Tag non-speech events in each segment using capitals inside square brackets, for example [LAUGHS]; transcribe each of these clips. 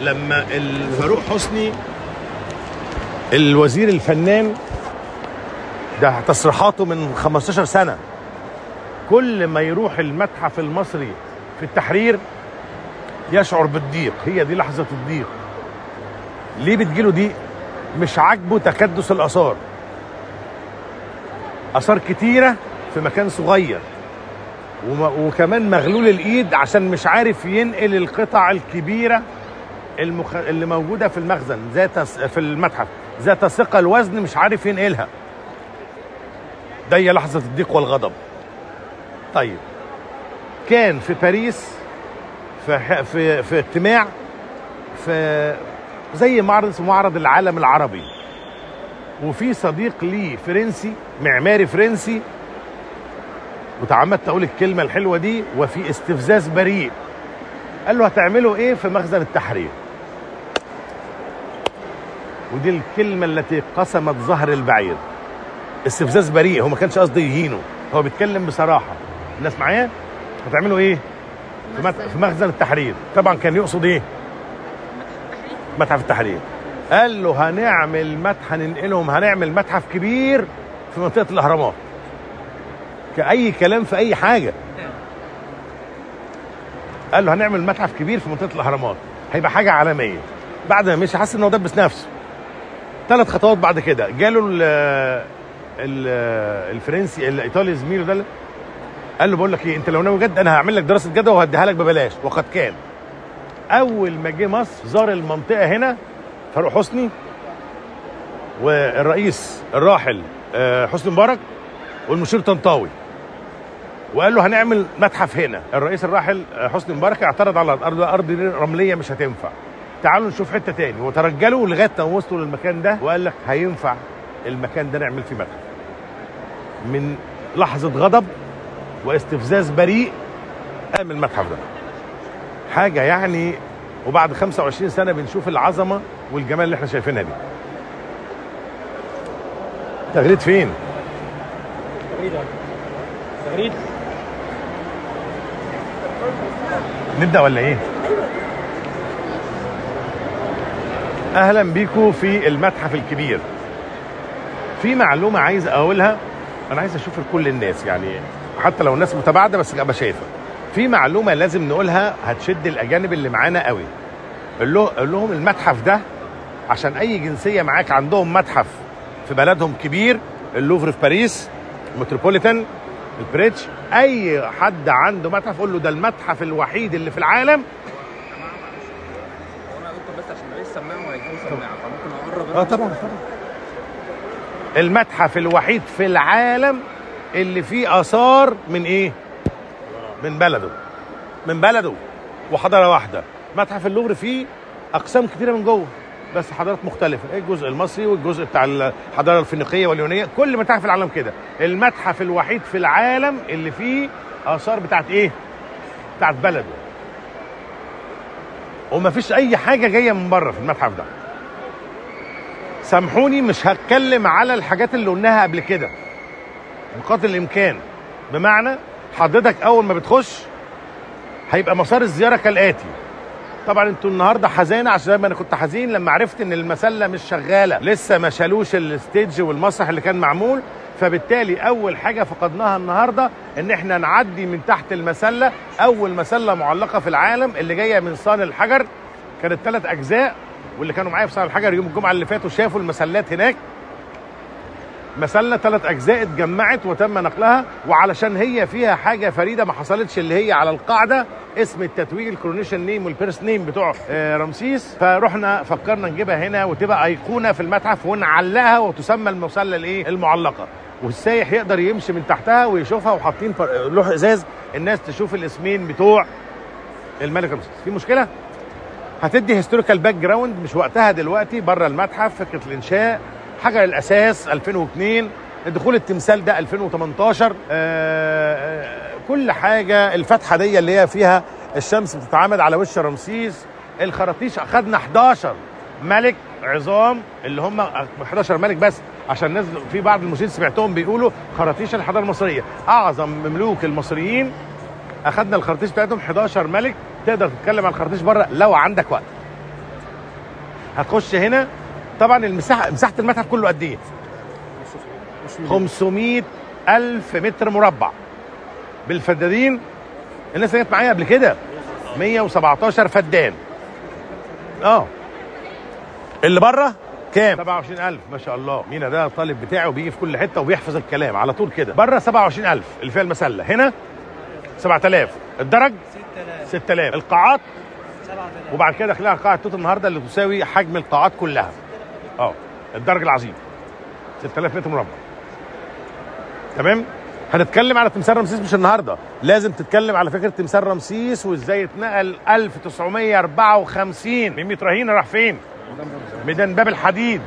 لما الفاروق حسني الوزير الفنان ده تصريحاته من 15 سنة. كل ما يروح المتحف المصري في التحرير يشعر بالضيق. هي دي لحظة الضيق. ليه بتجيله ضيق؟ مش عاجبه تكدس الآثار. آثار كتيرة في مكان صغير. وكمان مغلول الإيد عشان مش عارف ينقل القطع الكبيرة المخ... اللي موجودة في المخزن ذات في المتحف ذات ثقل وزن مش عارف ينقلها ده هي لحظة الضيق والغضب. طيب. كان في باريس في في في اجتماع في زي معرض اسمه معرض العالم العربي. وفي صديق لي فرنسي معماري فرنسي. وتعمدت أقول الكلمة الحلوة دي وفي استفزاز بريء. قال له هتعملوا إيه في مخزن التحرير؟ ودي الكلمة التي قسمت ظهر البعير. استفزاز بريء هو ما كانش قصده يهينه. هو بيتكلم بصراحة. الناس معايا؟ هتعملوا إيه؟ في مخزن التحرير. طبعا كان يقصد إيه؟ متحف التحرير. قال له هنعمل متحف هننقلهم هنعمل متحف كبير في منطقة الأهرامات. كأي كلام في أي حاجة. قال له هنعمل متحف كبير في منطقة الأهرامات. هيبقى حاجة عالمية. بعد ما مشي حس إن هو دبس نفسه. ثلاث خطوات بعد كده. جاله ال ال الفرنسي الإيطالي زميله ده قال له بقول لك إيه أنت لو ناوي جد أنا هعمل لك دراسة جدوى وهديها لك ببلاش. وقد كان. أول ما جه مصر زار المنطقة هنا فاروق حسني والرئيس الراحل آه، حسني مبارك والمشير طنطاوي وقال له هنعمل متحف هنا. الرئيس الراحل آه، حسني مبارك اعترض على الأرض أرض رملية مش هتنفع. تعالوا نشوف حتة تاني. وترجلوا لغاية ما وصلوا للمكان ده. وقال لك هينفع المكان ده نعمل فيه متحف من لحظة غضب واستفزاز بريء قام المتحف ده. حاجة يعني وبعد 25 سنة بنشوف العظمة والجمال اللي إحنا شايفينها دي. تغريد فين؟ تغريد تغريد. نبدأ ولا إيه؟ أهلا بيكم في المتحف الكبير. في معلومة عايز أقولها أنا عايز أشوف لكل الناس يعني حتى لو الناس متباعدة بس أبقى شايفها. في معلومة لازم نقولها هتشد الأجانب اللي معانا قوي. قول له قول لهم المتحف ده عشان أي جنسية معاك عندهم متحف في بلدهم كبير اللوفر في باريس متروبوليتان البريتش أي حد عنده متحف قول له ده المتحف الوحيد اللي في العالم هو أنا دكتور بس عشان ماليش سماعه وهيجيبوا سماعه فممكن اقرب آه طبعا طبعا. المتحف الوحيد في العالم اللي فيه آثار من إيه؟ من بلده. من بلده وحضارة واحدة. متحف اللوفر فيه أقسام كتيرة من جوه بس حضارات مختلفة. الجزء المصري والجزء بتاع الحضارة الفينيقية واليونانية. كل متاحف العالم كده. المتحف الوحيد في العالم اللي فيه آثار بتاعت إيه؟ بتاعت بلده. ومفيش أي حاجة جاية من بره في المتحف ده. سامحوني مش هتكلم على الحاجات اللي قلناها قبل كده. بقدر الإمكان. بمعنى حضرتك أول ما بتخش هيبقى مسار الزيارة كالآتي. طبعا أنتوا النهارده حزينة عشان زي ما أنا كنت حزين لما عرفت إن المسلة مش شغالة. لسه ما شالوش الستيج والمسرح اللي كان معمول. فبالتالي أول حاجة فقدناها النهارده إن إحنا نعدي من تحت المسلة. أول مسلة معلقة في العالم اللي جاية من صان الحجر. كانت ثلاث أجزاء. واللي كانوا معايا في صان الحجر يوم الجمعة اللي فاتوا شافوا المسلات هناك. مسله ثلاث أجزاء اتجمعت وتم نقلها وعلشان هي فيها حاجة فريدة ما حصلتش اللي هي على القاعدة اسم التتويج ال coronation name وال birth name بتوع آه، رمسيس. فرحنا فكرنا نجيبها هنا وتبقى أيقونة في المتحف ونعلقها وتسمى المسلة الإيه؟ المعلقة. والسايح يقدر يمشي من تحتها ويشوفها وحاطين فر- لوح إزاز الناس تشوف الاسمين بتوع الملك رمسيس. في مشكلة؟ هتدي historical background مش وقتها دلوقتي بره المتحف فكرة الإنشاء حجر الاساس 2002 دخول التمثال ده 2018 آه، آه، كل حاجة الفتحة دي اللي هي فيها الشمس بتتعامد على وش رمسيس الخراطيش اخذنا 11 ملك عظام اللي هم 11 ملك بس عشان الناس في بعض المشاهدين سمعتهم بيقولوا خراطيش الحضارة المصرية. أعظم مملوك المصريين اخذنا الخراطيش بتاعتهم 11 ملك تقدر تتكلم عن الخراطيش بره لو عندك وقت. هتخش هنا. طبعا المساحه مساحة المتحف كله قد إيه؟ 500 ألف متر مربع. بالفدادين الناس اللي كانت معايا قبل كده. 117 فدان. آه. اللي بره؟ كام؟ 27000 ما شاء الله. مينا ده طالب بتاعي وبيجي في كل حتة وبيحفظ الكلام على طول كده. بره 27000 اللي فيها المسلة. هنا 7000 الدرج؟ 6000 القاعات؟ وبعد كده داخلين على قاعة توت النهارده اللي تساوي حجم القاعات كلها. آه الدرج العظيم. 6000 متر مربع. تمام؟ هنتكلم على تمثال رمسيس مش النهارده. لازم تتكلم على فكرة تمثال رمسيس وازاي اتنقل 1954 من ميت رهينه راح فين؟ ميدان باب الحديد.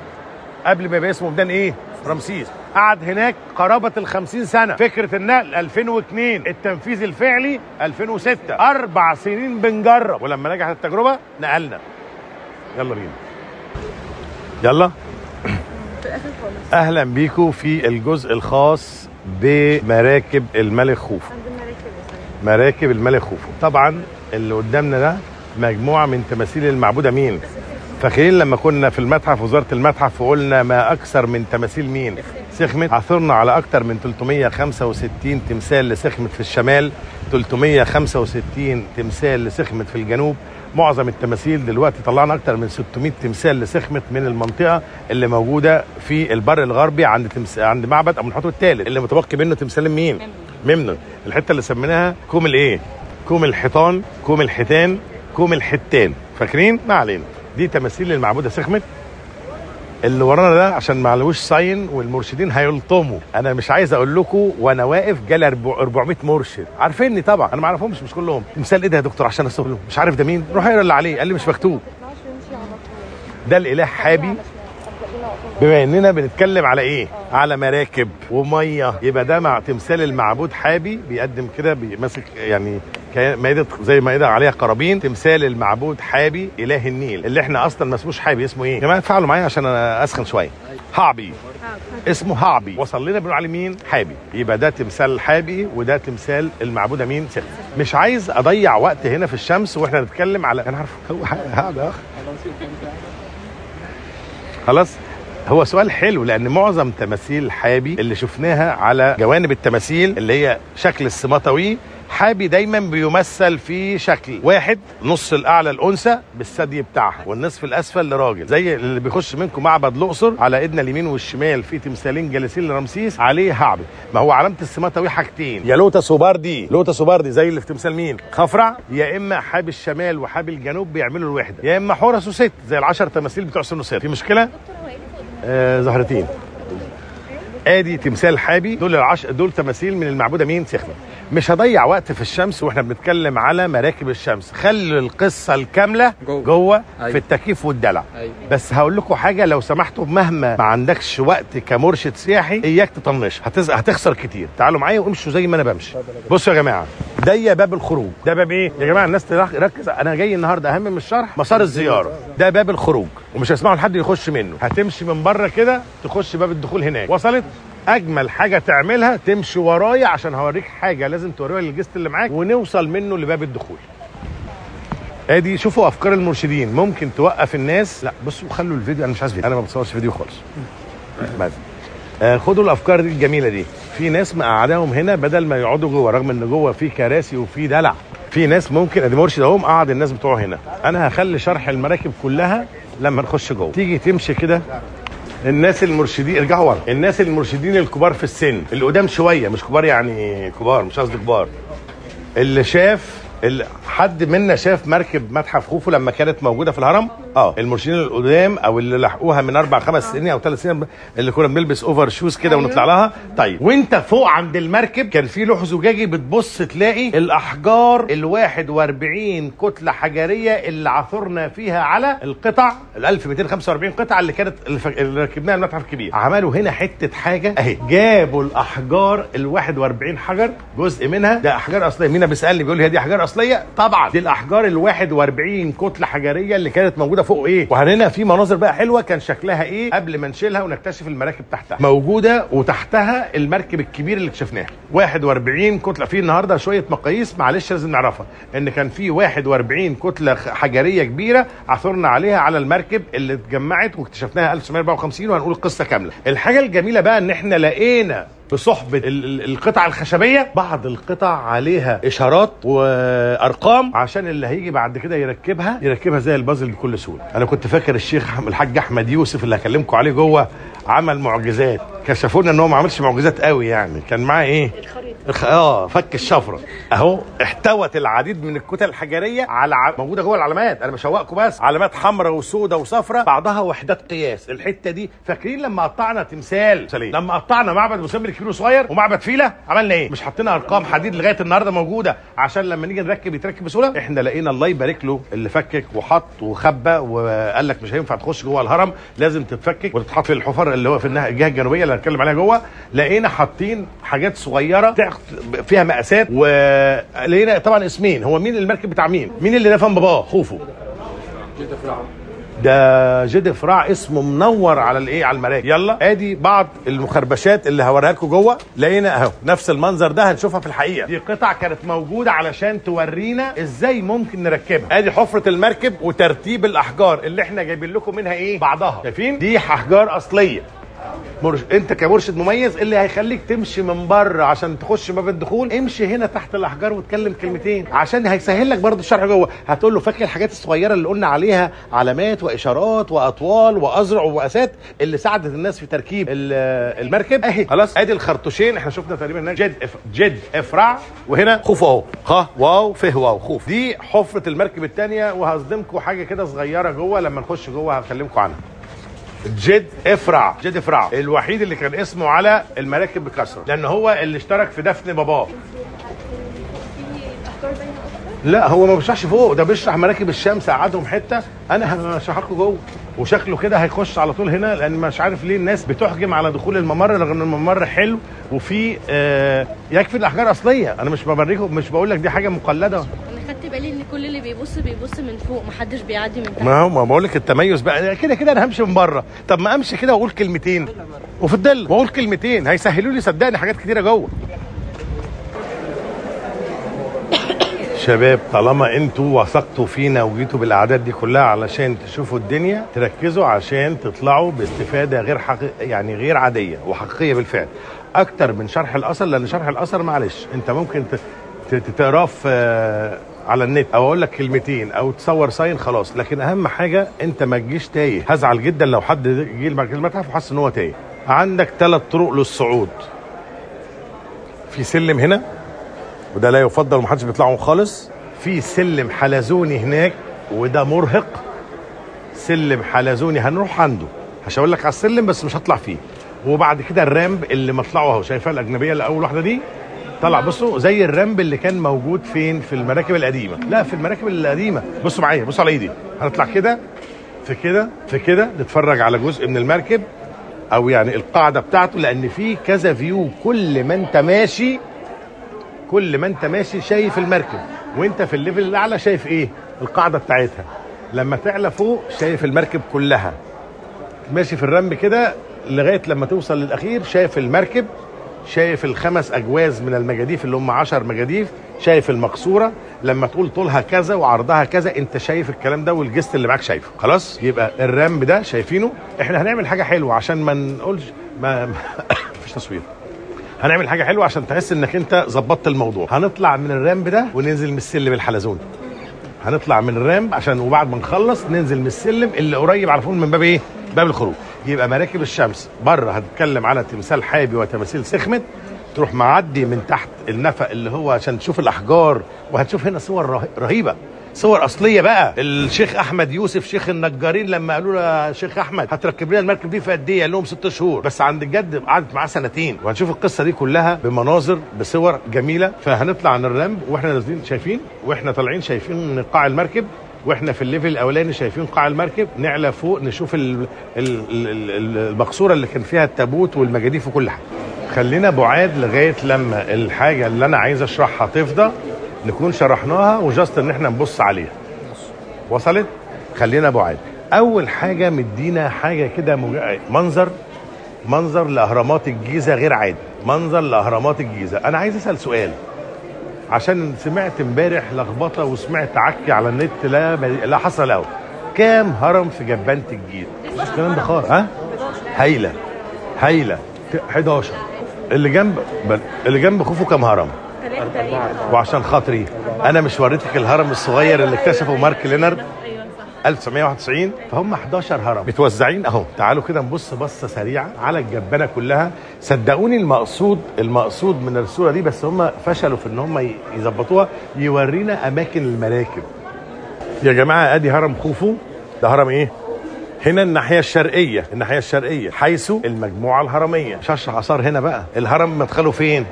قبل ما يبقى اسمه ميدان إيه؟ رمسيس. قعد هناك قرابة ال 50 سنة. فكرة النقل 2002 التنفيذ الفعلي 2006 أربع سنين بنجرب. ولما نجحت التجربة نقلنا. يلا بينا. يلا. أهلا بيكم في الجزء الخاص بمراكب الملك خوفو. مراكب الملك خوفو. طبعا اللي قدامنا ده مجموعة من تماثيل المعبودة مين؟ فاكرين لما كنا في المتحف وزارة المتحف وقلنا ما أكثر من تماثيل مين؟ سخمت عثرنا على أكثر من 365 تمثال لسخمت في الشمال 365 تمثال لسخمت في الجنوب. معظم التماثيل دلوقتي طلعنا أكتر من 600 تمثال لسخمت من المنطقة اللي موجودة في البر الغربي عند تمس... عند معبد أبو الحوت الثالث اللي متبقي منه تمثال مين؟ ممنون. الحتة اللي سميناها كوم الإيه؟ كوم الحيطان كوم الحيتان كوم الحتان فاكرين؟ ما علينا. دي تماثيل المعبودة سخمت اللي ورانا ده عشان ما sign والمرشدين هيلطموا. أنا مش عايز أقول لكم وأنا واقف جالي 400 مرشد. عارفيني طبعا. أنا ما اعرفهمش مش كلهم. تمثال إيه ده يا دكتور؟ عشان اسوق له مش عارف ده مين؟ روح اقرا اللي عليه. قال لي مش مكتوب. ده الإله حابي. بما اننا بنتكلم على إيه؟ على مراكب ومية. يبقى ده مع تمثال المعبود حابي بيقدم كده ماسك يعني مائده زي مائده عليها قرابين تمثال المعبود حابي إله النيل اللي إحنا أصلا ما اسموش حابي اسمه إيه؟ يا جماعة تفاعلوا معايا عشان أنا أسخن شوية. هعبي اسمه هعبي وصل لنا بنقول عليه مين حابي. يبقى ده تمثال حابي وده تمثال المعبوده مين سخن مش عايز أضيع وقت هنا في الشمس وإحنا نتكلم على أنا عارف هو هذا اخ خلاص؟ هو سؤال حلو لأن معظم تماثيل حابي اللي شفناها على جوانب التماثيل اللي هي شكل السماطوي حابي دايما بيمثل في شكل واحد نص الأعلى الأنثى بالثدي بتاعها والنصف الأسفل لراجل. زي اللي بيخش منكم معبد الأقصر على إيدنا اليمين والشمال في تمثالين جالسين لرمسيس عليه هعبي. ما هو علامة السماطوي حاجتين. يا لوتا سوباردي لوتا سوباردي زي اللي في تمثال مين؟ خفرع. يا إما حابي الشمال وحابي الجنوب بيعملوا الوحدة. يا إما حورس وست زي العشر تماثيل بتوع سنوسيت في مشكلة؟ آه زهرتين. ادي تمثال حابي. دول العش... دول تماثيل من المعبودة مين؟ سخنه مش هضيع وقت في الشمس وإحنا بنتكلم على مراكب الشمس. خلي القصة الكاملة جوه. جوه أيوة. في التكييف والدلع. أيوة. بس هقول لكم حاجة لو سمحتوا مهما ما عندكش وقت كمرشد سياحي إياك تطنش. هتز... هتخسر كتير. تعالوا معايا وامشوا زي ما أنا بمشي. بصوا يا جماعة ده باب الخروج. ده باب إيه؟ يا جماعة الناس تركز أنا جاي النهارده أهم من الشرح مسار الزيارة. ده باب الخروج. ومش هيسمعوا لحد يخش منه. هتمشي من بره كده تخش باب الدخول هناك. وصلت؟ أجمل حاجة تعملها تمشي ورايا عشان هوريك حاجة لازم توريها للجست اللي معاك ونوصل منه لباب الدخول. أدي شوفوا أفكار المرشدين ممكن توقف الناس. لا بصوا خلوا الفيديو أنا مش عايز فيديو. أنا ما بصورش فيديو خالص. آه خدوا الأفكار دي الجميلة دي. في ناس مقعداهم هنا بدل ما يقعدوا جوه رغم إن جوه في كراسي وفي دلع. في ناس ممكن أدي مرشد أهو مقعد الناس بتوعه هنا. أنا هخلي شرح المراكب كلها لما نخش جوه. تيجي تمشي كده الناس المرشدين ارجعوا ورا. الناس المرشدين الكبار في السن. اللي قدام شوية مش كبار يعني كبار مش قصدي كبار. اللي شاف اللي حد منا شاف مركب متحف خوفو لما كانت موجودة في الهرم؟ آه المرشدين القدام أو اللي لحقوها من أربع خمس سنين أو ثلاث سنين اللي كنا بنلبس over shoes كده أيوة. ونطلع لها. طيب. وانت فوق عند المركب كان في لوح زجاجي بتبص تلاقي الأحجار ال 41 كتلة حجرية اللي عثرنا فيها على القطع ال 1245 قطعة اللي كانت اللي ركبناها المتحف الكبير. عملوا هنا حتة حاجة. اهي. جابوا الأحجار ال 41 حجر جزء منها. ده أحجار أصلية. مين بيسألني بيقول لي هي دي أحجار أصلية؟ طبعا. دي الأحجار ال 41 كتلة حجرية اللي كانت موجودة موجودة فوق إيه؟ وهنا في مناظر بقى حلوة كان شكلها إيه قبل ما نشيلها ونكتشف المراكب تحتها. موجودة وتحتها المركب الكبير اللي اكتشفناه. 41 كتلة. في النهارده شوية مقاييس معلش لازم نعرفها. إن كان في 41 كتلة حجرية كبيرة عثرنا عليها على المركب اللي اتجمعت واكتشفناها 1954 وهنقول القصة كاملة. الحاجة الجميلة بقى إن إحنا لقينا ال- القطع الخشبية. بعض القطع عليها إشارات وأرقام عشان اللي هيجي بعد كده يركبها يركبها زي البازل بكل سهولة. أنا كنت فاكر الشيخ الحاج أحمد يوسف اللي هكلمكم عليه جوه عمل معجزات. كشفونا إن هو ما عملش معجزات قوي يعني. كان معاه إيه. آه فك الشفرة. أهو احتوت العديد من الكتل الحجرية على ع... موجودة جوه العلامات. أنا بشوقكم بس. علامات حمراء وسوداء وصفراء بعضها وحدات قياس. الحتة دي فاكرين لما قطعنا تمثال؟ سليم. لما قطعنا معبد مسمى كبير وصغير ومعبد فيلة؟ عملنا إيه؟ مش حطينا أرقام حديد لغاية النهارده موجودة عشان لما نيجي نركب يتركب بسهولة. إحنا لقينا الله يبارك له اللي فكك وحط وخبى وقال لك مش هينفع تخش جوه الهرم لازم تتفكك وتتحط في الحفر اللي هو في الجهة الجنوبية اللي هنتكلم عليها جوه. لقينا حاطين حاجات صغيرة فيها مقاسات ولقينا طبعا اسمين. هو مين المركب بتاع مين؟ مين اللي دفن باباه؟ خوفو. ده جد فراع اسمه منور على الايه؟ على المراكب. يلا. ادي بعض المخربشات اللي هوريها لكم جوه. لقينا اهو نفس المنظر ده هنشوفها في الحقيقة. دي قطع كانت موجودة علشان تورينا إزاي ممكن نركبها. ادي حفرة المركب وترتيب الأحجار اللي إحنا جايبين لكم منها إيه؟ بعضها. شايفين؟ دي أحجار أصلية. مرش... انت كمرشد مميز اللي هيخليك تمشي من بره عشان تخش باب الدخول؟ امشي هنا تحت الأحجار واتكلم كلمتين. عشان هيسهل لك برضه الشرح جوه. هتقول له فاكر الحاجات الصغيرة اللي قلنا عليها؟ علامات وإشارات وأطوال واذرع ومقاسات اللي ساعدت الناس في تركيب ال- المركب. أهي. خلاص. أدي الخرطوشين. إحنا شفنا تقريبا هناك جدف جدفرع. وهنا خوفو أهو. خ واو فه واو خوفو. دي حفرة المركب الثانية وهصدمكم حاجة كده صغيرة جوه. لما نخش جوه هكلمكم عنها. جد إفرع. جد إفرع. الوحيد اللي كان اسمه على المراكب بكسرة. لأن هو اللي اشترك في دفن باباه. لا هو ما بيشرحش فوق. ده بيشرح مراكب الشمس قعدهم حتة. أنا هشرح لكم جوه. وشكله كده هيخش على طول هنا لأن مش عارف ليه الناس بتحجم على دخول الممر رغم إن الممر حلو. وفي آه يكفي الأحجار أصلية. أنا مش بوريكم مش بقول لك دي حاجة مقلدة. خدت بالي إن كل اللي بيبص بيبص من فوق محدش بيعدي من تحت. ما هو ما بقول لك التميز بقى كده كده أنا همشي من بره. طب ما أمشي كده وأقول كلمتين. وفي الظل وأقول كلمتين. هيسهلوا لي صدقني حاجات كتيرة جوه. [COUGHS] شباب طالما أنتوا وثقتوا فينا وجيتوا بالأعداد دي كلها علشان تشوفوا الدنيا تركزوا عشان تطلعوا باستفادة غير حقيقية يعني غير عادية وحقيقية بالفعل. أكتر من شرح الاثر لأن شرح الاثر معلش أنت ممكن ت- تقراه في على النت أو أقول لك كلمتين أو تصور ساين خلاص. لكن اهم حاجة انت ما تجيش تايه. هزعل جدا لو حد جه المتحف وحس ان هو تايه. عندك ثلاث طرق للصعود. في سلم هنا وده لا يفضل ومحدش بيطلعه خالص. في سلم حلزوني هناك وده مرهق. سلم حلزوني هنروح عنده. هشاور لك على السلم بس مش هطلع فيه. وبعد كده الرامب اللي مطلعه اهو. شايفها الأجنبية اللي اول واحدة دي؟ طلع بصوا زي الرامب اللي كان موجود فين؟ في المراكب القديمة. لا في المراكب القديمة. بصوا معايا بصوا على ايدي. هنطلع كده في كده في كده نتفرج على جزء من المركب أو يعني القاعدة بتاعته لأن في كذا view كل ما أنت ماشي كل ما أنت ماشي شايف المركب. وأنت في ال level الأعلى شايف إيه؟ القاعدة بتاعتها. لما تعلى فوق شايف المركب كلها. ماشي في ال ramp كده لغاية لما توصل للأخير شايف المركب. شايف الخمس أجواز من المجاديف اللي هم 10 مجاديف شايف المقصورة لما تقول طولها كذا وعرضها كذا أنت شايف الكلام ده والجست اللي معاك شايفه. خلاص؟ يبقى الرامب ده شايفينه. إحنا هنعمل حاجة حلوة عشان ما نقولش ما [COUGHS] مفيش تصوير. هنعمل حاجة حلوة عشان تحس إنك أنت ظبطت الموضوع. هنطلع من الرامب ده وننزل من السلم الحلزوني هنطلع من الرامب عشان وبعد ما نخلص ننزل من السلم اللي قريب على طول من باب إيه؟ باب الخروج. يبقى مراكب الشمس بره هتتكلم على تمثال حابي وتماثيل سخمت تروح معدي من تحت النفق اللي هو عشان تشوف الأحجار وهتشوف هنا صور ره- رهيبة. صور أصلية بقى. الشيخ أحمد يوسف شيخ النجارين لما قالوا له شيخ أحمد هتركب لنا المركب دي في قد إيه؟ قال لهم ست شهور. بس عند الجد قعدت معاه سنتين. وهنشوف القصة دي كلها بمناظر بصور جميلة. فهنطلع عن الرمب وإحنا نازلين شايفين وإحنا طالعين شايفين قاع المركب. وإحنا في الليفل الاولاني شايفين قاع المركب نعلى فوق نشوف ال- ال- ال- ال- المقصورة اللي كان فيها التابوت والمجاديف وكل حاجة. خلينا بعاد لغاية لما الحاجة اللي أنا عايز أشرحها تفضى نكون شرحناها وجاست إن إحنا نبص عليها. وصلت؟ خلينا بعاد. أول حاجة مدينا حاجة كده مج... منظر منظر لأهرامات الجيزة غير عادي. منظر لأهرامات الجيزة. أنا عايز أسأل سؤال. عشان سمعت امبارح لخبطة وسمعت عكي على النت لا لا حصر له كام هرم في جبانه الجيزه مش الكلام ده خالص. ها؟ هايلة. هايلة. ت- 11 اللي جنب بل- اللي جنب خوفو كام هرم؟ وعشان خاطري. أنا مش وريتك الهرم الصغير اللي اكتشفه مارك لينارد 1991 فهم 11 هرم. متوزعين أهو. تعالوا كده نبص بصة سريعة على الجبانة كلها. صدقوني المقصود المقصود من الصورة دي بس هم فشلوا في إن هم يظبطوها يورينا أماكن المراكب. يا جماعة أدي هرم خوفو. ده هرم إيه؟ هنا الناحية الشرقية. الناحية الشرقية. حيث المجموعة الهرمية. مش هشرح آثار هنا بقى. الهرم مدخله فين؟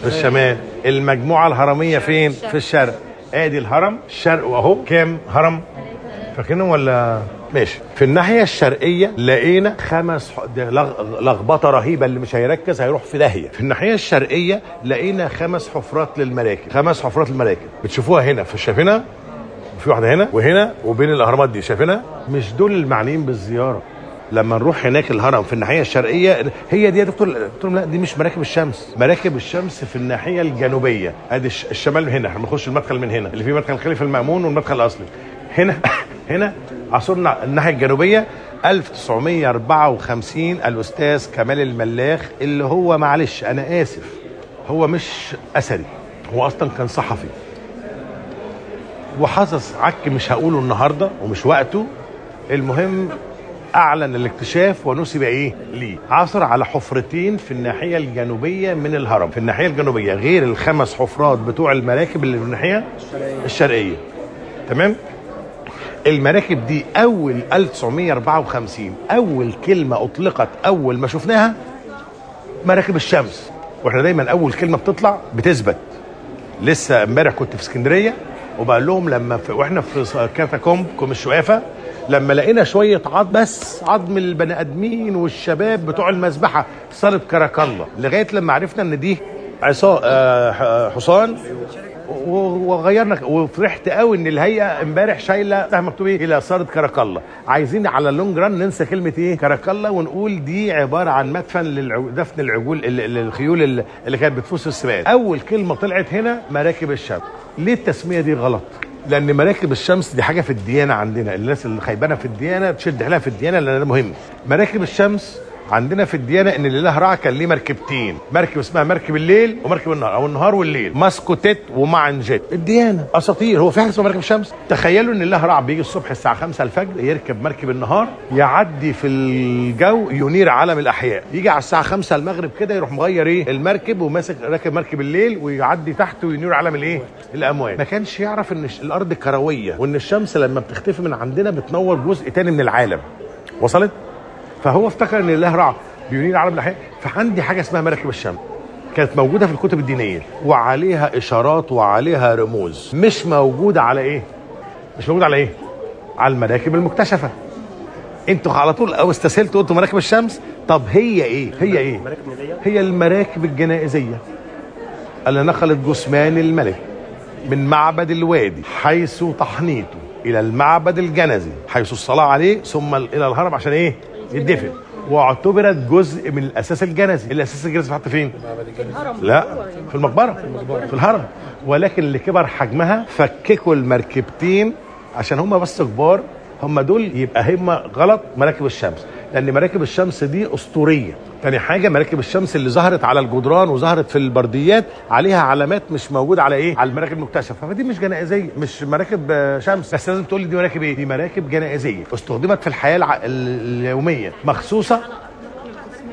في الشمال. المجموعة الهرمية فين؟ في الشرق. أدي الهرم الشرق وأهو. كام هرم؟ فاكرينهم ولا؟ ماشي. في الناحية الشرقية لقينا خمس لخبطة رهيبة اللي مش هيركز هيروح في داهية. في الناحية الشرقية لقينا خمس حفرات للمراكب خمس حفرات للمراكب بتشوفوها هنا. في في واحدة هنا وهنا وبين الأهرامات دي. شايفينها؟ مش دول المعنيين بالزيارة. لما نروح هناك الهرم في الناحية الشرقية هي دي يا دكتور. قلت لهم لا دي مش مراكب الشمس. مراكب الشمس في الناحية الجنوبية. أدي الش- الشمال هنا. إحنا بنخش المدخل من هنا. اللي فيه مدخل خليفه المأمون والمدخل الأصلي. هنا [LAUGHS] هنا عصرنا الناحية الجنوبية. 1954 الأستاذ كمال الملاخ اللي هو معلش أنا آسف هو مش أثري هو أصلا كان صحفي. وحصص عك مش هقوله النهارده ومش وقته. المهم أعلن الاكتشاف ونسب إيه؟ ليه. عثر على حفرتين في الناحية الجنوبية من الهرم. في الناحية الجنوبية غير الخمس حفرات بتوع المراكب اللي في الناحية الشرقية. تمام؟ المراكب دي أول 1954 أول كلمة أطلقت أول ما شفناها مراكب الشمس. وإحنا دايما أول كلمة بتطلع بتثبت. لسه امبارح كنت في اسكندرية وبقول لهم لما في وإحنا في catacomb كوم الشقافه لما لقينا شوية عظم بس عظم البني آدمين والشباب بتوع المذبحة صاله كراكلا لغاية لما عرفنا إن دي عصا آه، حصان. وغيرنا وفرحت قوي إن الهيئة امبارح شايلة مكتوب إيه؟ إلى صاله كراكلا عايزين على ال long run ننسى كلمة إيه؟ كراكلا ونقول دي عبارة عن مدفن للعو... دفن العجول ال- ال- الخيول اللي كانت بتفوز في أول كلمة طلعت هنا مراكب الشمس. ليه التسمية دي غلط؟ لأن مراكب الشمس دي حاجة في الديانة عندنا. الناس اللي خيبانه في الديانة تشد حيلها في الديانة لأن ده مهم. مراكب الشمس عندنا في الديانة إن الإله رع كان ليه مركبتين مركب اسمها مركب الليل ومركب النهار أو النهار والليل. ماسكوتيت ومعنجت الديانة. أساطير. هو في حاجة اسمها مركب الشمس تخيلوا إن الإله رع بيجي الصبح الساعة 5 الفجر يركب مركب النهار يعدي في الجو ينير عالم الأحياء. يجي على الساعة 5 المغرب كده يروح مغير إيه؟ المركب وماسك راكب مركب الليل ويعدي تحته وينير عالم الإيه؟ الأموات. ما كانش يعرف إن الأرض كروية وإن الشمس لما بتختفي من عندنا بتنور جزء تاني من العالم. وصلت؟ فهو افتكر إن الله رع بينير عالم الاحياء فعندي حاجة اسمها مراكب الشمس. كانت موجودة في الكتب الدينية. وعليها إشارات وعليها رموز. مش موجوده على إيه؟ مش موجوده على إيه؟ على المراكب المكتشفة. أنتوا على طول أو استسهلتوا قلتوا مراكب الشمس طب هي إيه؟ هي إيه؟ هي المراكب الجنائزية. اللي نقلت جثمان الملك من معبد الوادي حيث تحنيطه إلى المعبد الجنزي حيث الصلاة عليه ثم إلى الهرم عشان إيه؟ يدفن واعتبرت جزء من الأساس الجنزي الأساس الجنزي بيتحط فين؟ لا في المقبرة في الهرم. ولكن لكبر حجمها فككوا المركبتين عشان هم بس كبار. هم دول يبقى هم غلط مراكب الشمس. لأن مراكب الشمس دي أسطورية. تاني حاجة مراكب الشمس اللي ظهرت على الجدران وظهرت في البرديات عليها علامات مش موجودة على إيه؟ على المراكب المكتشفة. فدي مش جنائزية مش مراكب شمس. بس لازم تقول لي دي مراكب إيه؟ دي مراكب جنائزية. استخدمت في الحياة اليومية. مخصوصة؟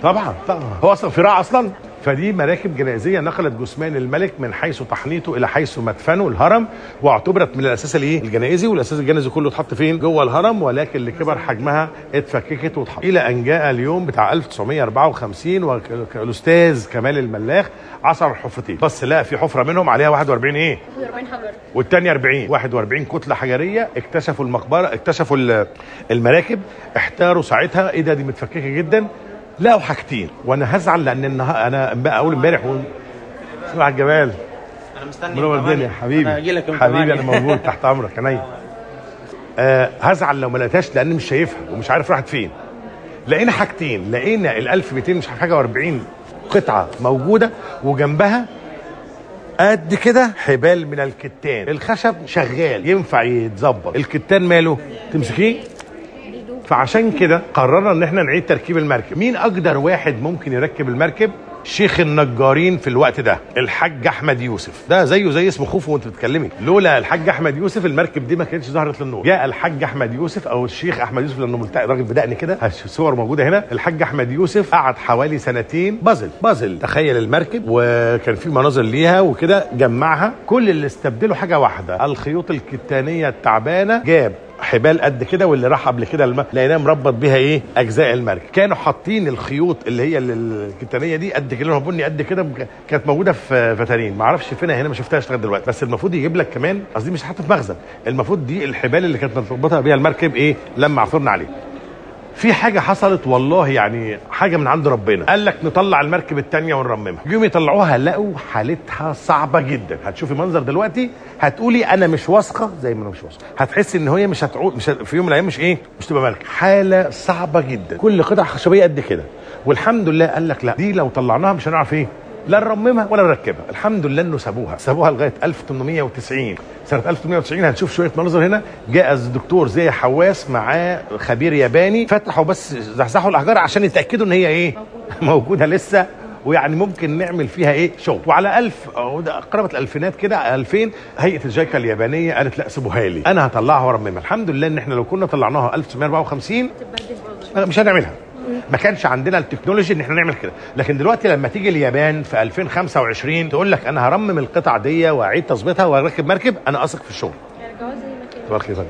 طبعا طبعا. هو أصلا فراع أصلا؟ فدي مراكب جنائزيه نقلت جثمان الملك من حيث تحنيطه إلى حيث مدفنه الهرم واعتبرت من الأساس الايه الجنائزي والأساس الجنائزي كله اتحط فين؟ جوه الهرم ولكن لكبر حجمها اتفككت واتحط. إلى أن جاء اليوم بتاع 1954 والأستاذ كمال الملاخ عصر الحفرتين بس لا في حفرة منهم عليها 41 إيه؟ 40 حجر. والتانية 40 41 كتلة حجرية اكتشفوا المقبرة اكتشفوا ال- المراكب احتاروا ساعتها. إيه ده؟ دي متفككة جدا. لقوا حاجتين وأنا هزعل لأن. أنا بقى أول إمبارح و... صباح الجمال. أنا مستني منور. الدنيا حبيبي. أنا حبيبي. أنا موجود تحت أمرك عينيا. آه هزعل لو ما لقيتهاش لأن مش شايفها ومش عارف راحت فين. لقينا حاجتين. لقينا ال 1200 مش حاجة و40 قطعة موجودة وجنبها قد كده حبال من الكتان. الخشب شغال ينفع يتظبط. الكتان ماله؟ تمسكيه؟ فعشان كده قررنا ان إحنا نعيد تركيب المركب. مين أقدر واحد ممكن يركب المركب؟ شيخ النجارين في الوقت ده الحاج أحمد يوسف. ده زيه زي اسمه خوفو وانت بتتكلمي. لولا الحاج أحمد يوسف المركب دي ما كانتش ظهرت للنور. جاء الحاج أحمد يوسف أو الشيخ أحمد يوسف لأنه ملتقي راجل بدقن كده. الصور موجودة هنا. الحاج أحمد يوسف قعد حوالي سنتين. بازل بازل. تخيل المركب وكان في مناظر ليها وكده جمعها. كل اللي استبدله حاجة واحدة الخيوط الكتانية التعبانة جاب حبال قد كده واللي راح قبل كده الم... لقيناه مربط بيها إيه؟ أجزاء المركب. كانوا حاطين الخيوط اللي هي ال- الكتانية دي قد كده لونها بني قد كده كانت موجودة في فترين ما أعرفش فينها هنا ما شفتهاش لغاية دلوقتي. بس المفروض يجيب لك كمان قصدي مش حاطه في مخزن المفروض دي الحبال اللي كانت مربوطه بيها المركب إيه؟ لما عثرنا عليه. في حاجة حصلت والله يعني حاجة من عند ربنا. قال لك نطلع المركب الثانية ونرممها. يوم يطلعوها لقوا حالتها صعبة جدا. هتشوفي منظر دلوقتي هتقولي أنا مش واثقة زي ما أنا مش واثقة. هتحسي إن هي مش هتعود مش هت- في يوم من الأيام مش إيه مش تبقى مركب حالة صعبة جدا. كل قطعه خشبية قد كده. والحمد لله قال لك لا دي لو طلعناها مش هنعرف إيه لا نرممها ولا نركبها. الحمد لله إنه سابوها. سابوها لغاية 1890 سنة 1890 هنشوف شوية مناظر هنا. جاء الدكتور زي حواس معاه خبير ياباني. فتحوا بس زحزحوا الأحجار عشان يتأكدوا إن هي إيه؟ موجودة. لسه. ويعني ممكن نعمل فيها إيه؟ شغل. وعلى 1000 أو ده قرابه الألفينات كده 2000 هيئة الجايكا اليابانية قالت لا سيبوها لي. أنا هطلعها وأرممها. الحمد لله إن إحنا لو كنا طلعناها 1954 مش هنعملها. ما كانش عندنا التكنولوجي إن إحنا نعمل كده. لكن دلوقتي لما تيجي اليابان في 2025 تقول لك أنا هرمم القطع دي وأعيد تظبيطها وأركب مركب أنا أثق في الشغل. يرجعوا زي ما